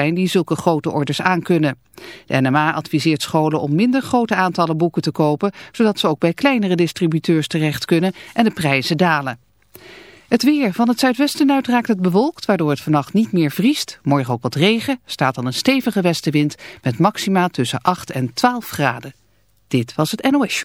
zijn die zulke grote orders aankunnen. De NMA adviseert scholen om minder grote aantallen boeken te kopen, zodat ze ook bij kleinere distributeurs terecht kunnen en de prijzen dalen. Het weer. Van het zuidwesten uit raakt het bewolkt, waardoor het vannacht niet meer vriest. Morgen ook wat regen, staat dan een stevige westenwind met maxima tussen 8 en 12 graden. Dit was het NOS.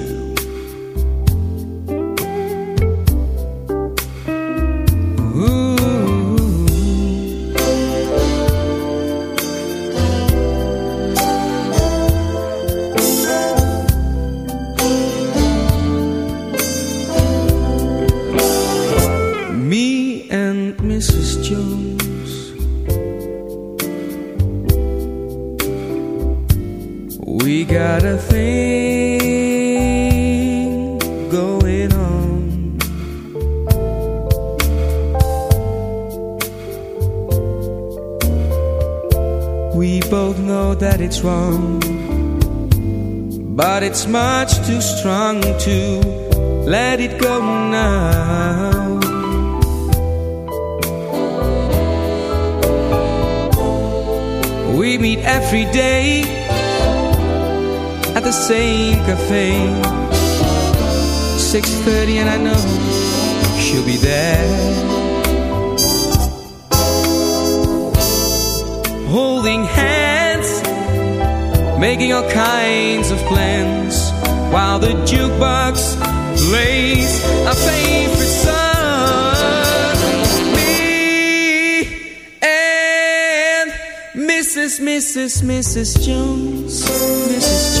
We got a thing going on. We both know that it's wrong, but it's much too strong to let it go now. We meet every day at the same cafe 6.30 and I know she'll be there Holding hands Making all kinds of plans While the jukebox plays our favorite song Me and Mrs. Mrs. Mrs. Jones Mrs. Jones,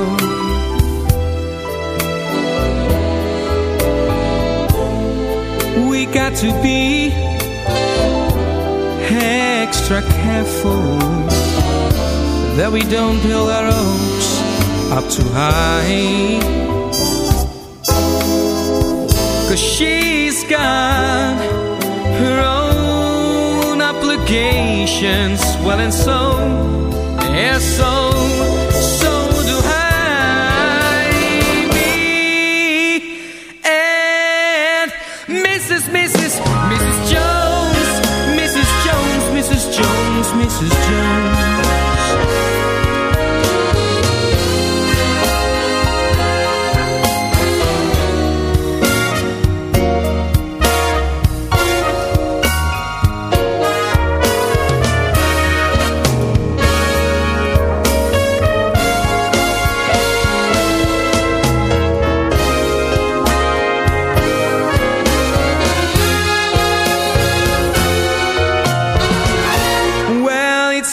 got to be extra careful that we don't build our hopes up too high. Cause she's got her own obligations, well, and so, yeah, so,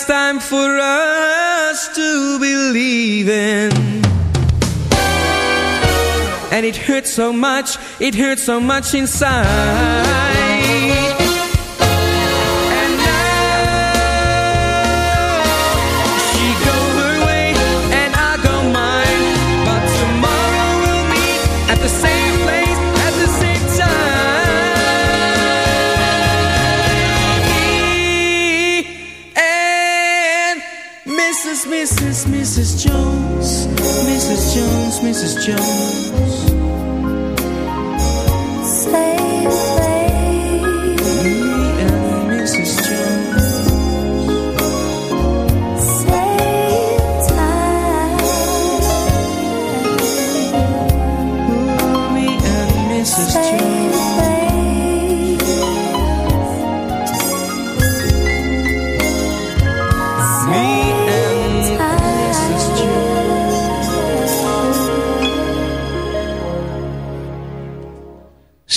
time for us to believe in. And it hurts so much, it hurts so much inside. Mrs. Jones, Mrs. Jones, Mrs. Jones.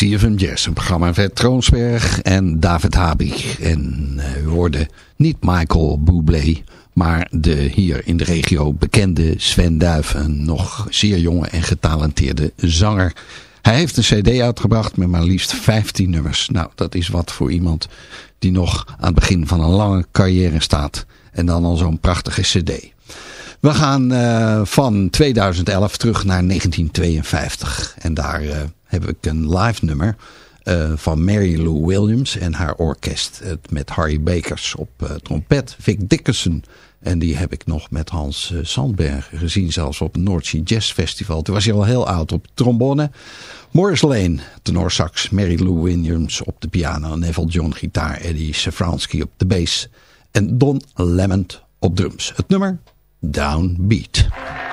CFM Jazz, een programma van Troonsberg en David Habig. En uh, u hoorde niet Michael Bublé, maar de hier in de regio bekende Sven Duif. Een nog zeer jonge en getalenteerde zanger. Hij heeft een cd uitgebracht met maar liefst 15 nummers. Nou, dat is wat voor iemand die nog aan het begin van een lange carrière staat. En dan al zo'n prachtige cd. We gaan uh, van 2011 terug naar 1952. En daar uh, heb ik een live nummer uh, van Mary Lou Williams en haar orkest. met Harry Bakers op trompet. Vic Dickerson. En die heb ik nog met Hans Sandberg gezien. Zelfs op het Sea Jazz Festival. Toen was hij al heel oud op trombone. Morris Lane, tenorsax. Mary Lou Williams op de piano. Neville John gitaar. Eddie Safransky op de bass. En Don Lement op drums. Het nummer Downbeat.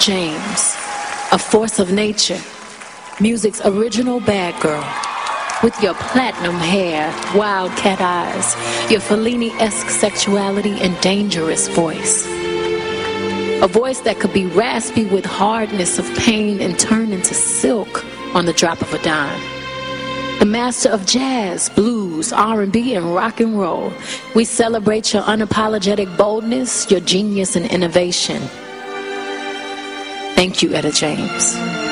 James, a force of nature, music's original bad girl. With your platinum hair, wildcat eyes, your Fellini-esque sexuality and dangerous voice. A voice that could be raspy with hardness of pain and turn into silk on the drop of a dime. The master of jazz, blues, R&B, and rock and roll. We celebrate your unapologetic boldness, your genius and innovation. Thank you, Etta James.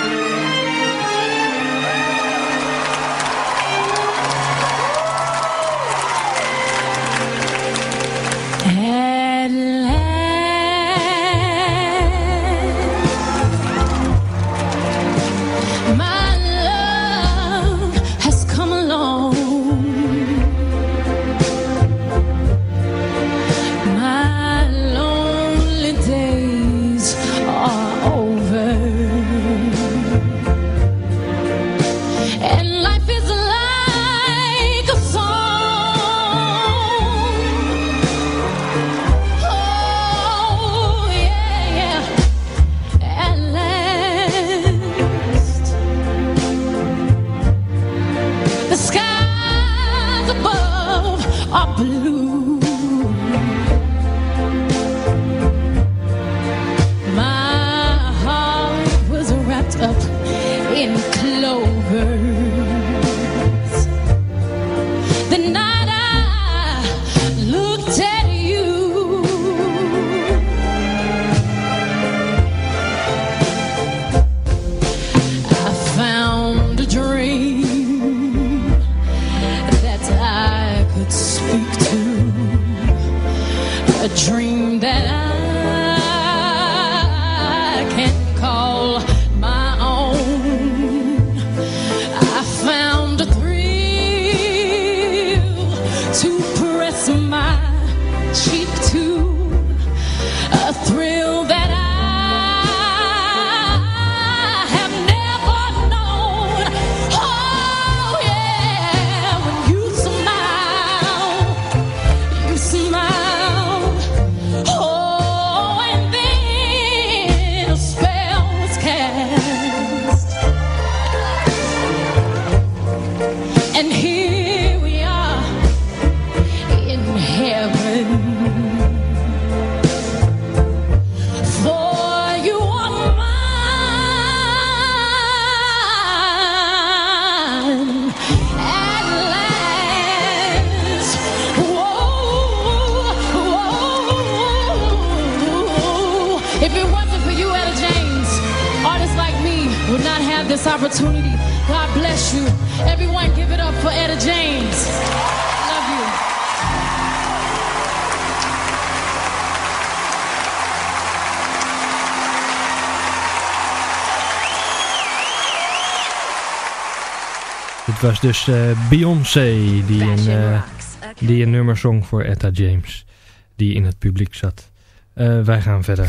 Opportunity. God bless you. Everyone, give it up for Etta James. Love you. Dit was dus eh, Beyoncé die een, eh, die een nummer zong voor Etta James. Die in het publiek zat. Eh, wij gaan verder.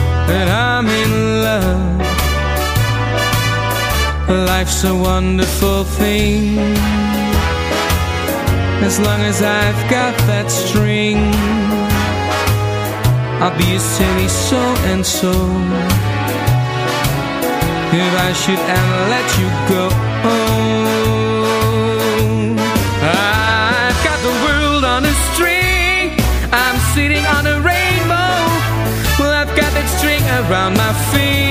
that I'm in love? Life's a wonderful thing As long as I've got that string I'll be a silly so and so If I should ever let you go around my finger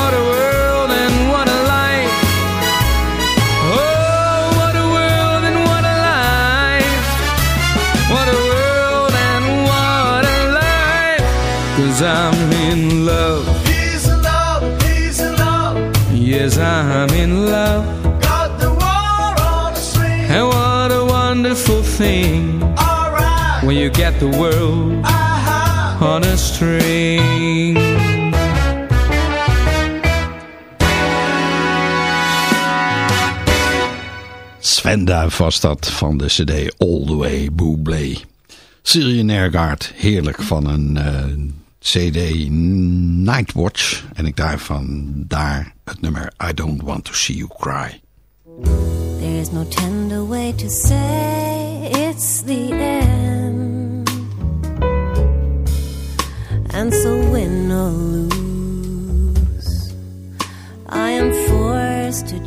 Cause I'm in love. He's in love, he's in love. Yes, I'm in love. Got the world on a string. And what a wonderful thing. Alright. When you get the world Uh-huh. on a string. Sven Duif was dat van de cd All The Way Bublé. Syrian Airguard, heerlijk van een eh, cd Nightwatch. En ik daarvan daar het nummer I Don't Want To See You Cry. There is no tender way to say it's the end. And so win or lose, I am forced to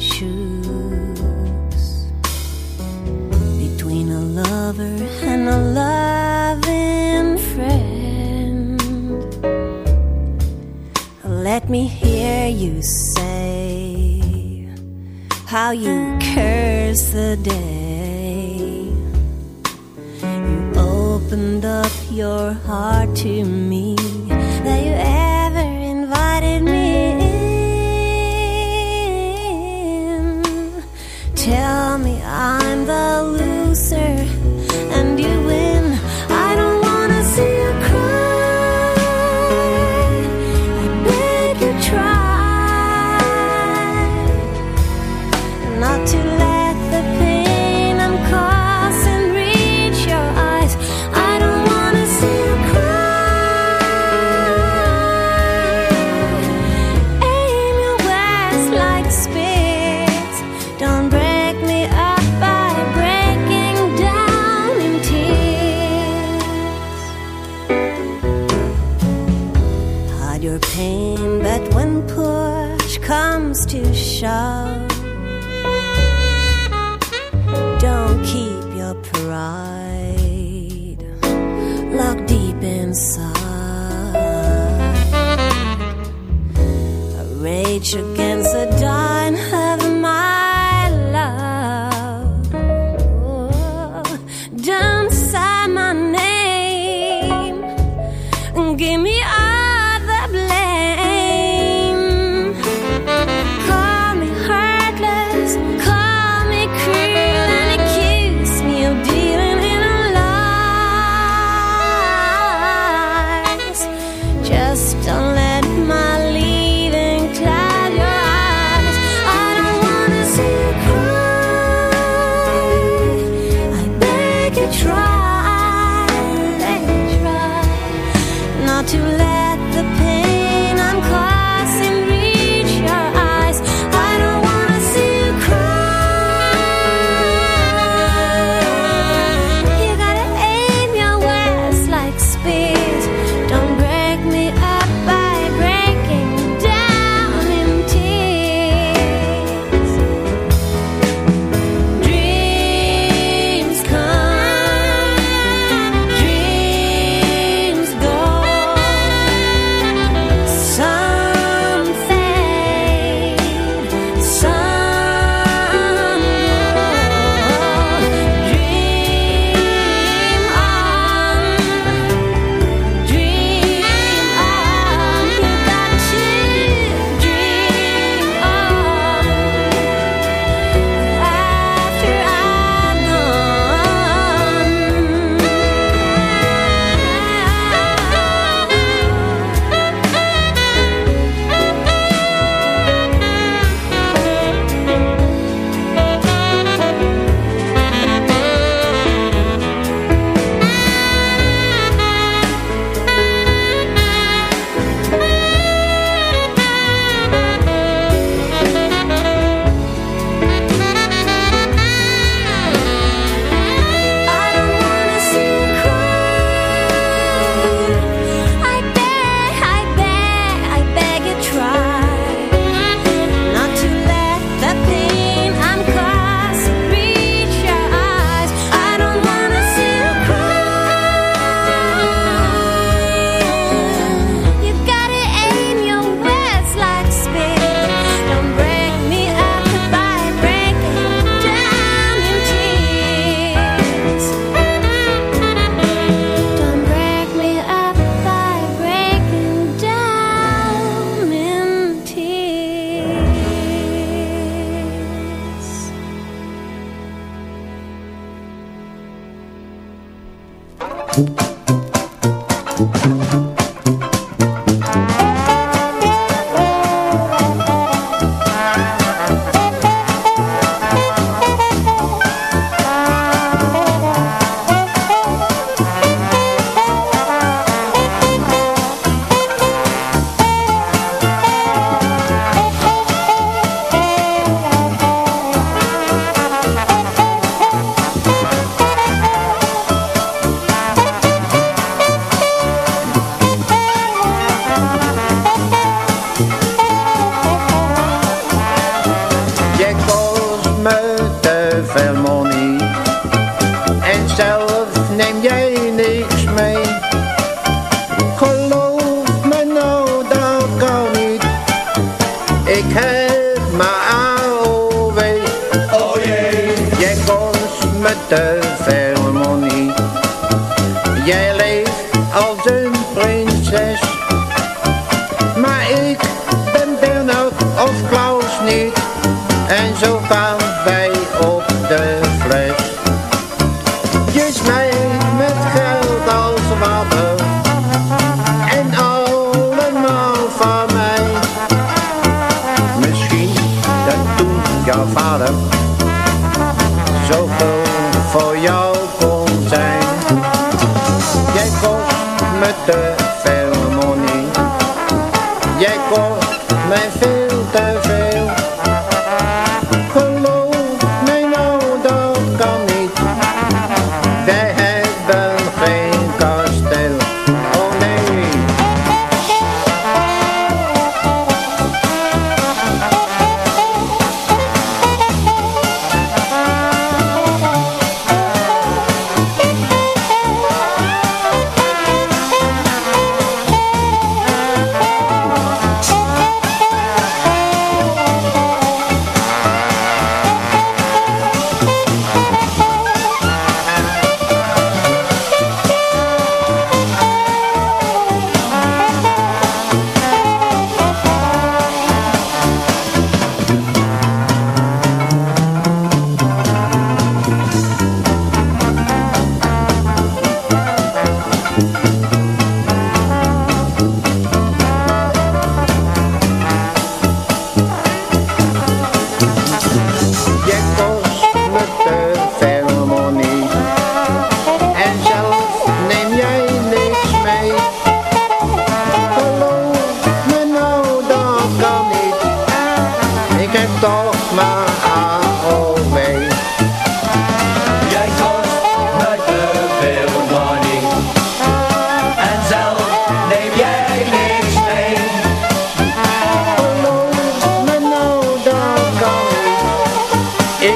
you say how you curse the day. You opened up your heart to me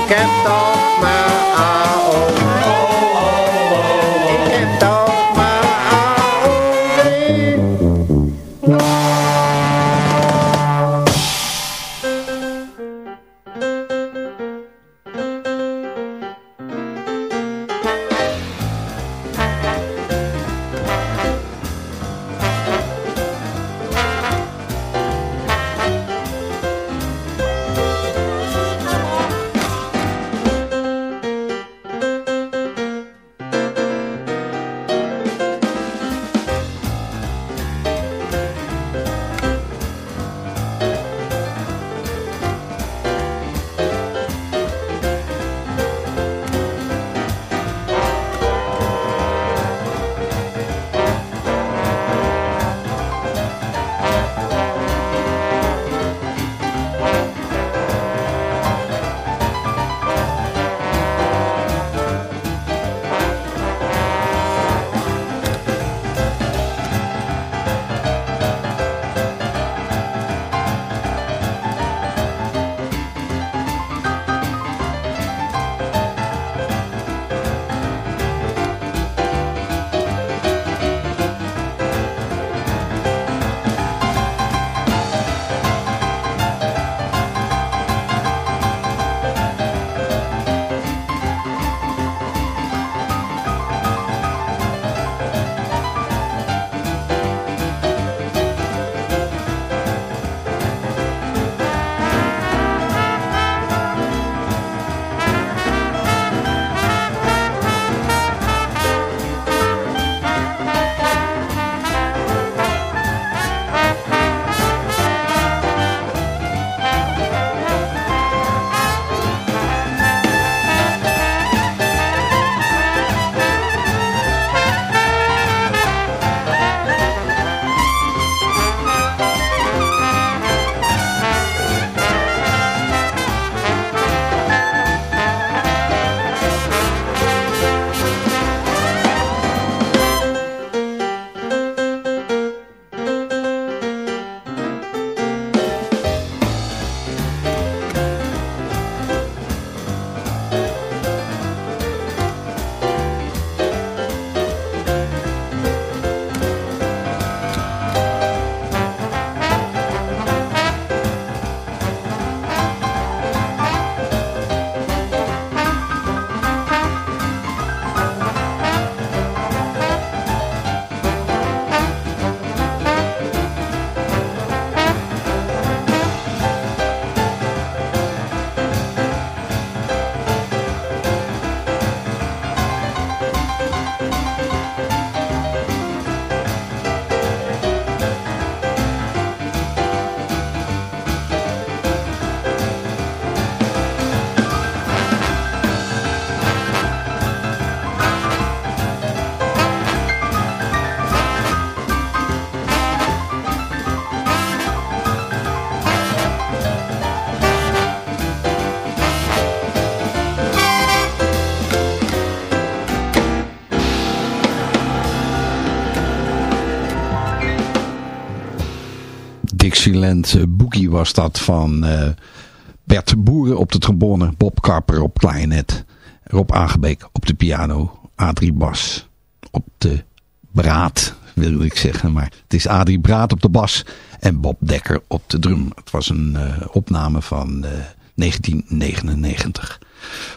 Camp Dixieland eh, Boogie was dat van eh, Bert Boeren op de trombone, Bob Karper op klarinet, Rob Aangebeek op de piano, Adrie Bas op de braad, wil ik zeggen. Maar het is Adrie Braat op de bas en Bob Dekker op de drum. Het was een uh, opname van uh, 1999.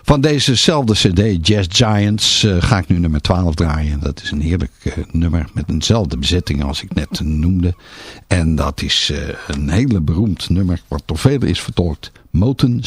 Van dezezelfde cd, Jazz Giants, uh, ga ik nu nummer 12 draaien. Dat is een heerlijk uh, nummer met eenzelfde bezetting als ik net noemde. En dat is uh, een hele beroemd nummer, wat door velen is vertolkt. Moten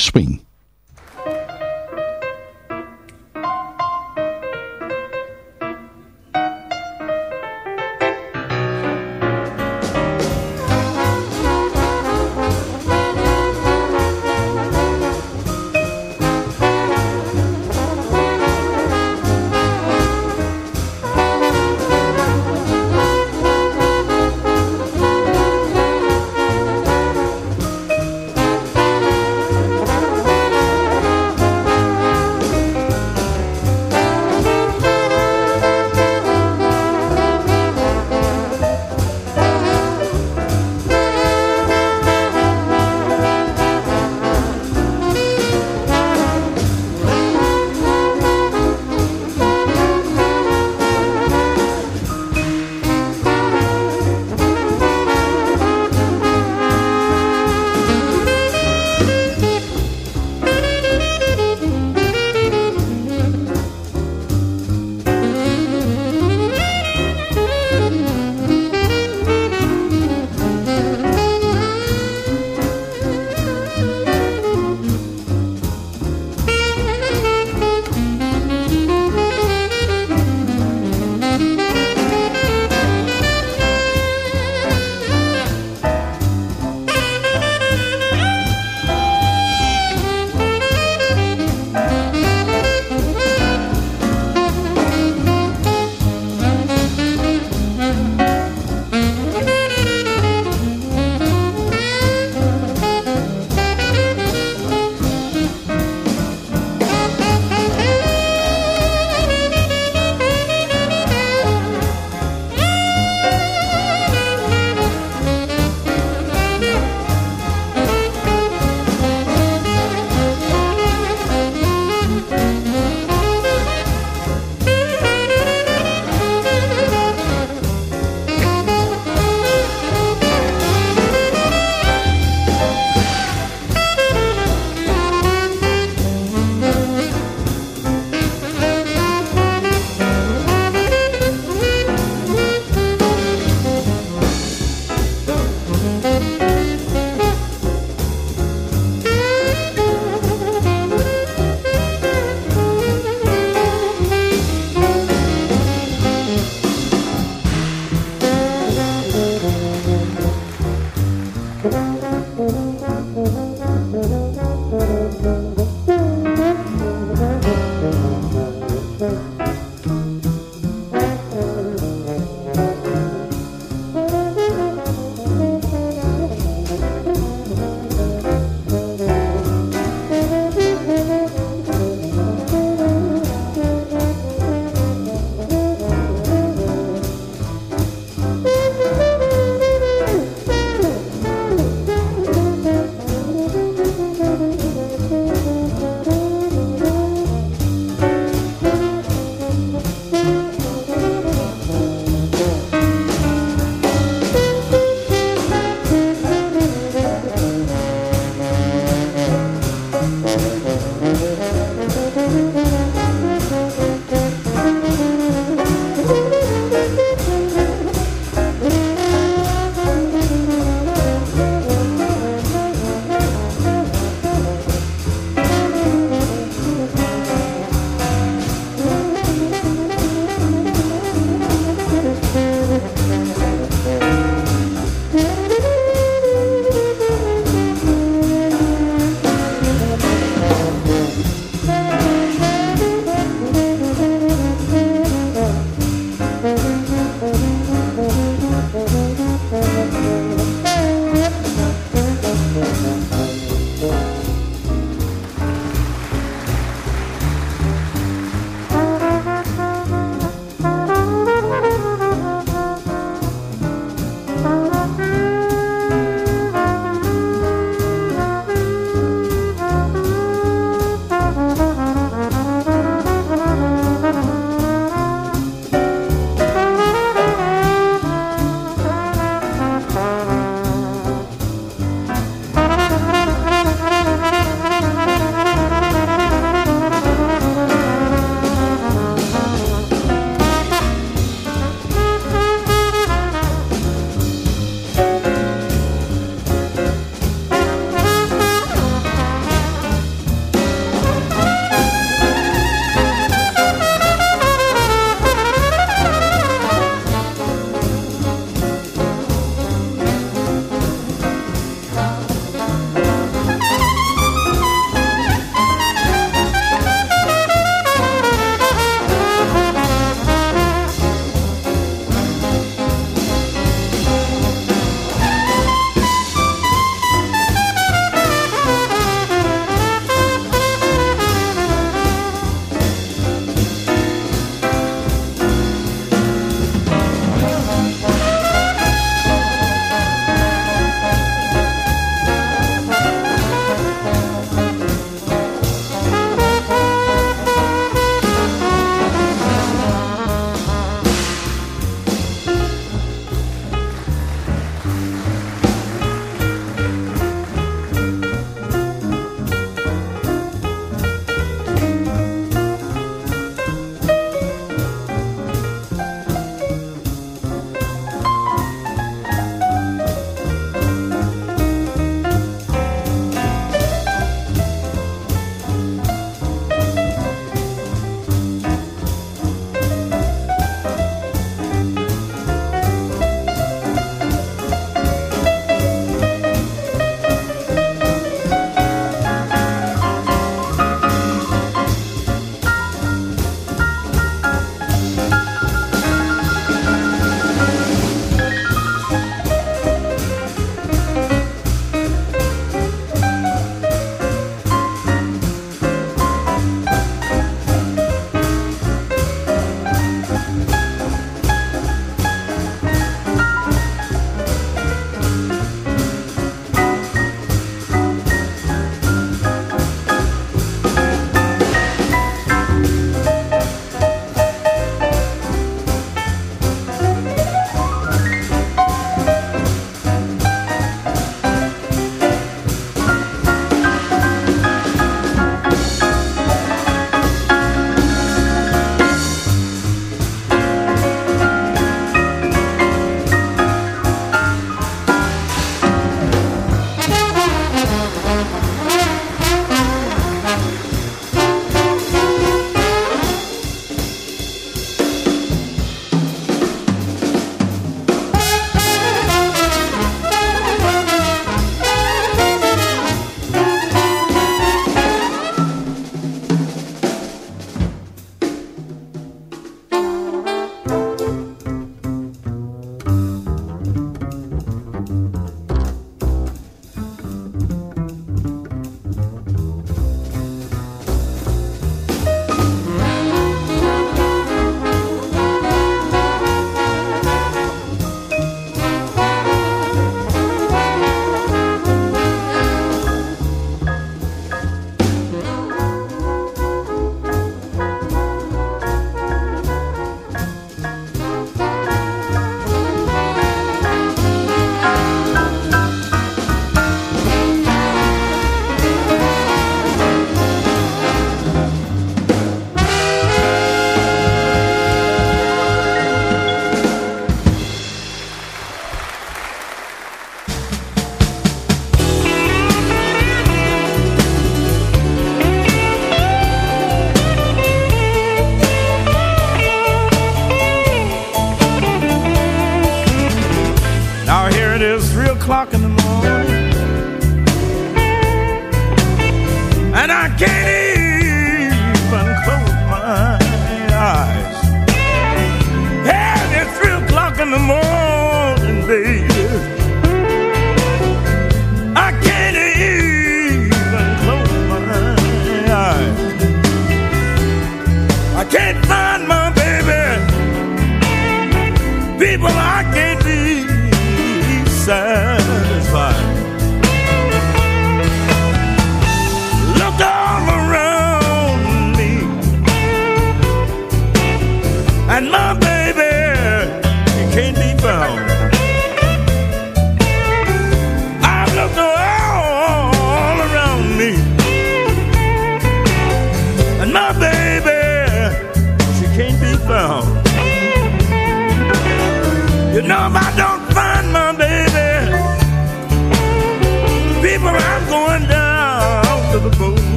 Clock in the morning.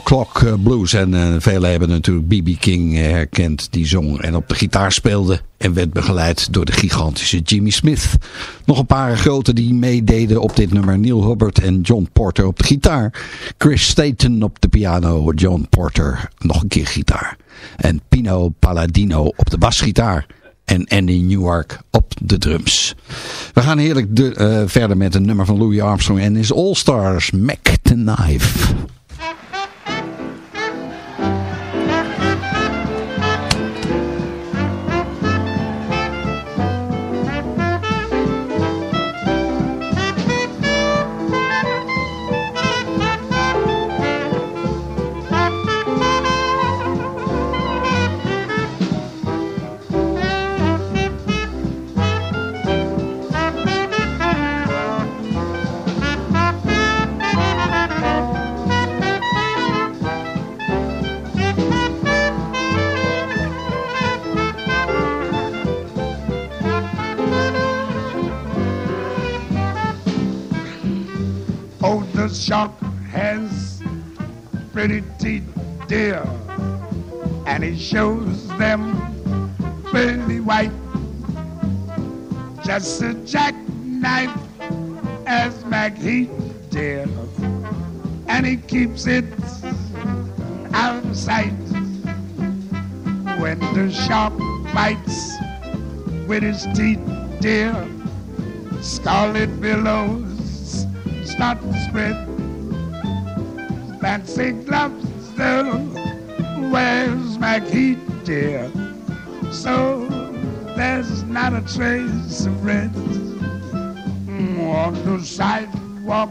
O'Clock eh, Blues. En eh, velen hebben natuurlijk B.B. King eh, herkend die zong en op de gitaar speelde. En werd begeleid door de gigantische Jimmy Smith. Nog een paar grote die meededen op dit nummer. Neil Hubbard en John Porter op de gitaar. Chris Staten op de piano. John Porter nog een keer gitaar. En Pino Palladino op de basgitaar. En Andy Newark op de drums. We gaan heerlijk de, verder met een nummer van Louis Armstrong en his All Stars, Mac the Knife. Shark has pretty teeth, dear, and he shows them pearly white. Just a jackknife as McHeath, dear, and he keeps it out of sight. When the shark bites with his teeth, dear, scarlet billows start to spread. Fancy gloves, though, my McHeath, dear? So there's not a trace of red on the sidewalk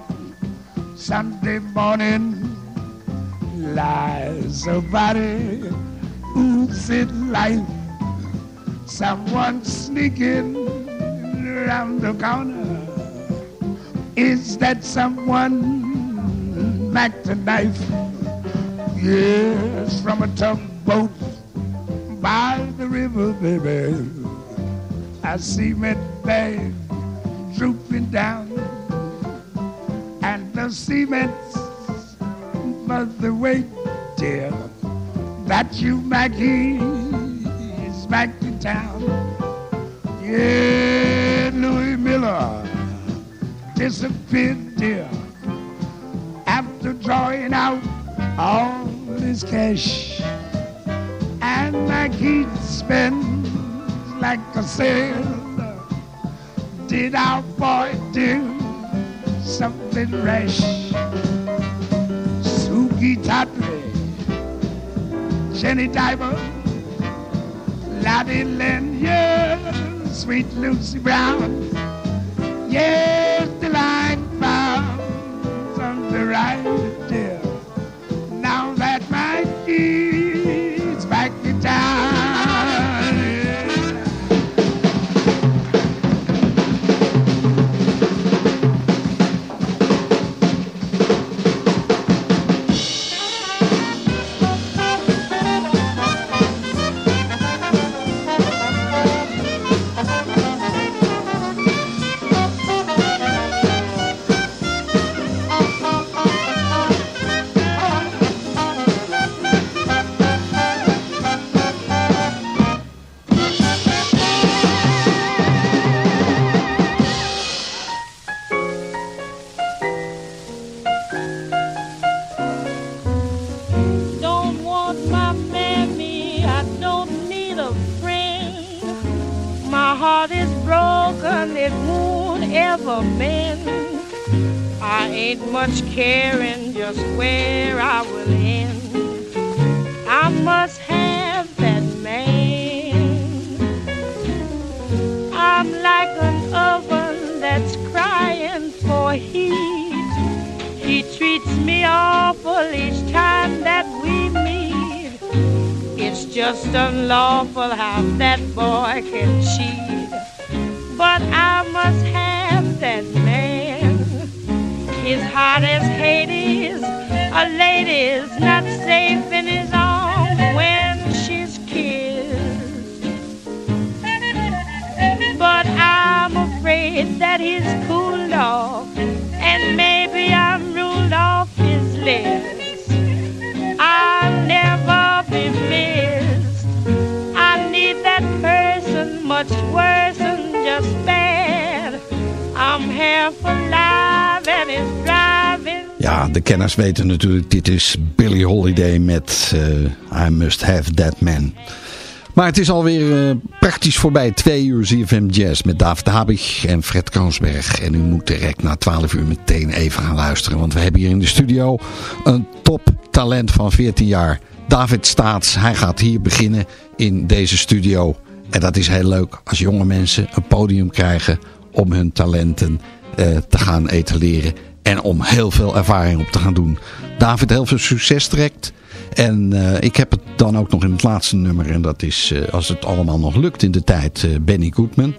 Sunday morning lies a body who's in life. Someone sneaking around the corner. Is that someone back to knife? Yes, from a tugboat by the river, baby. I see my bag drooping down, and the cement's but the weight, dear, that you, Maggie, is back in town. Yeah, Louis Miller disappeared, dear, drawing out all his cash. And Maggie spends like a sailor. Did our boy do something rash? Suki Tatley, Jenny Diver, Lottie Lynn, yeah, sweet Lucy Brown. Yes, the Ja, de kenners weten natuurlijk, dit is Billie Holiday met eh, I Must Have That Man. Maar het is alweer uh, praktisch voorbij. Twee uur ZFM Jazz met David Habig en Fred Kroonsberg. En u moet direct na 12 uur meteen even gaan luisteren. Want we hebben hier in de studio een toptalent van 14 jaar. David Staats, hij gaat hier beginnen in deze studio. En dat is heel leuk als jonge mensen een podium krijgen om hun talenten te gaan etaleren. En om heel veel ervaring op te gaan doen. David, heel veel succes trekt. En uh, ik heb het dan ook nog in het laatste nummer. En dat is, uh, als het allemaal nog lukt in de tijd, Benny Goodman.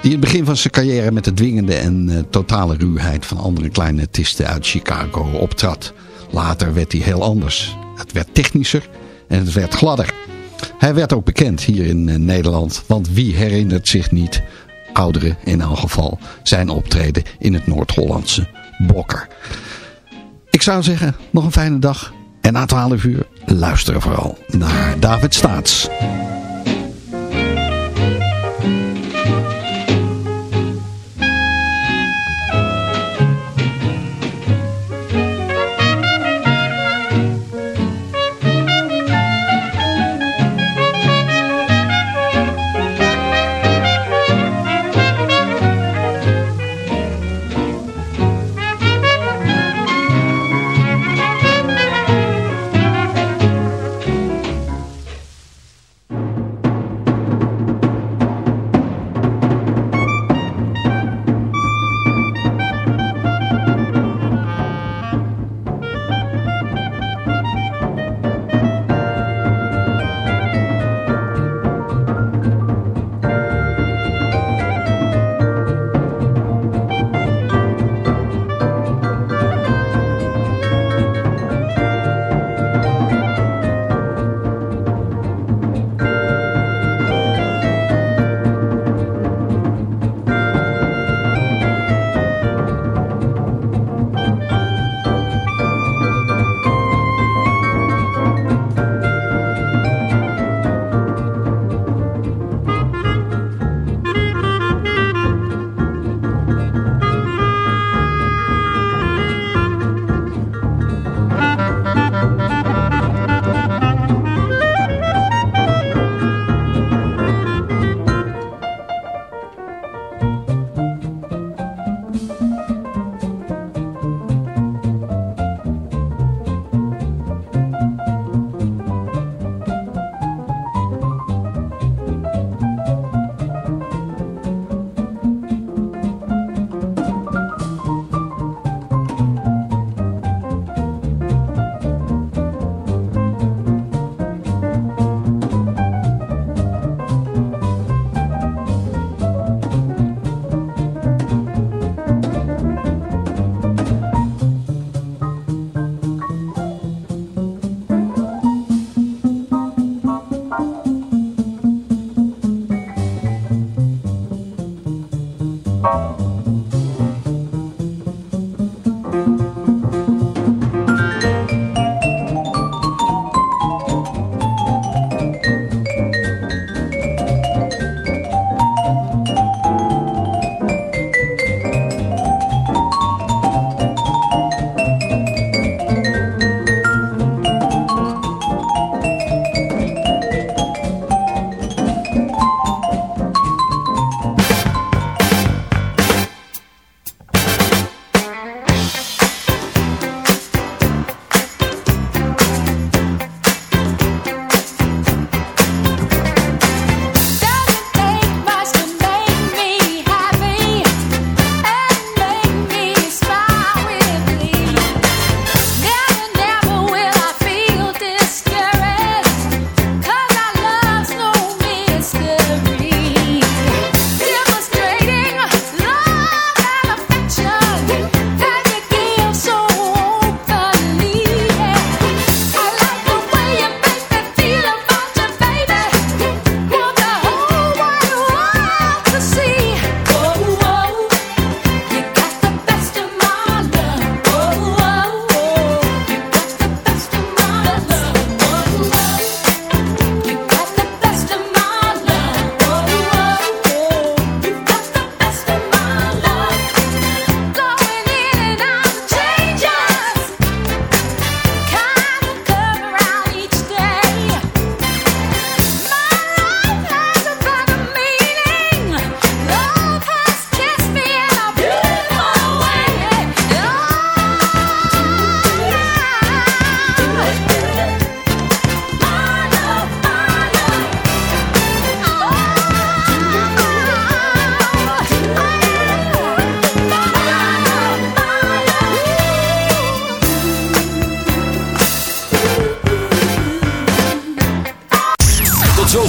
Die in het begin van zijn carrière met de dwingende en totale ruwheid van andere kleine artiesten uit Chicago optrad. Later werd hij heel anders. Het werd technischer en het werd gladder. Hij werd ook bekend hier in Nederland. Want wie herinnert zich niet, ouderen in elk geval, zijn optreden in het Noord-Hollandse Bokker. Ik zou zeggen, nog een fijne dag. En na 12 uur luisteren vooral naar David Staats.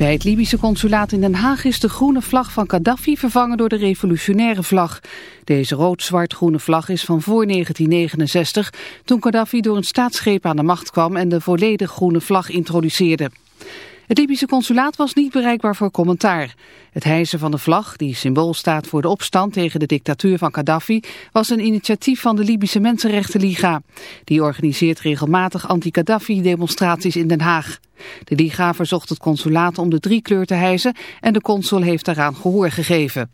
Bij het Libische consulaat in Den Haag is de groene vlag van Gaddafi vervangen door de revolutionaire vlag. Deze rood-zwart-groene vlag is van voor 1969, toen Gaddafi door een staatsgreep aan de macht kwam en de volledig groene vlag introduceerde. Het Libische consulaat was niet bereikbaar voor commentaar. Het hijsen van de vlag, die symbool staat voor de opstand tegen de dictatuur van Gaddafi, was een initiatief van de Libische Mensenrechtenliga. Die organiseert regelmatig anti-Gaddafi-demonstraties in Den Haag. De liga verzocht het consulaat om de driekleur te hijsen en de consul heeft daaraan gehoor gegeven.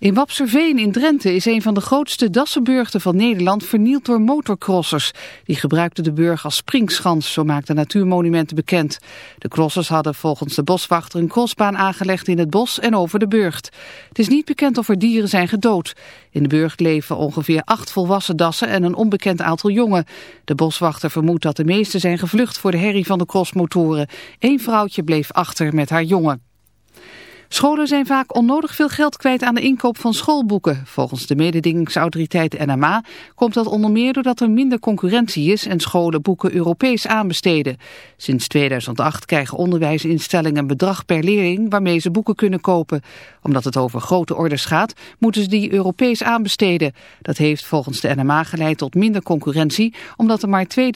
In Wapserveen in Drenthe is een van de grootste dassenburgten van Nederland vernield door motorcrossers. Die gebruikten de burg als springschans, zo maakten natuurmonumenten bekend. De crossers hadden volgens de boswachter een crossbaan aangelegd in het bos en over de burcht. Het is niet bekend of er dieren zijn gedood. In de burcht leven ongeveer acht volwassen dassen en een onbekend aantal jongen. De boswachter vermoedt dat de meeste zijn gevlucht voor de herrie van de crossmotoren. Eén vrouwtje bleef achter met haar jongen. Scholen zijn vaak onnodig veel geld kwijt aan de inkoop van schoolboeken. Volgens de mededingingsautoriteit NMA komt dat onder meer doordat er minder concurrentie is en scholen boeken Europees aanbesteden. Sinds 2008 krijgen onderwijsinstellingen een bedrag per leerling waarmee ze boeken kunnen kopen. Omdat het over grote orders gaat, moeten ze die Europees aanbesteden. Dat heeft volgens de NMA geleid tot minder concurrentie, omdat er maar twee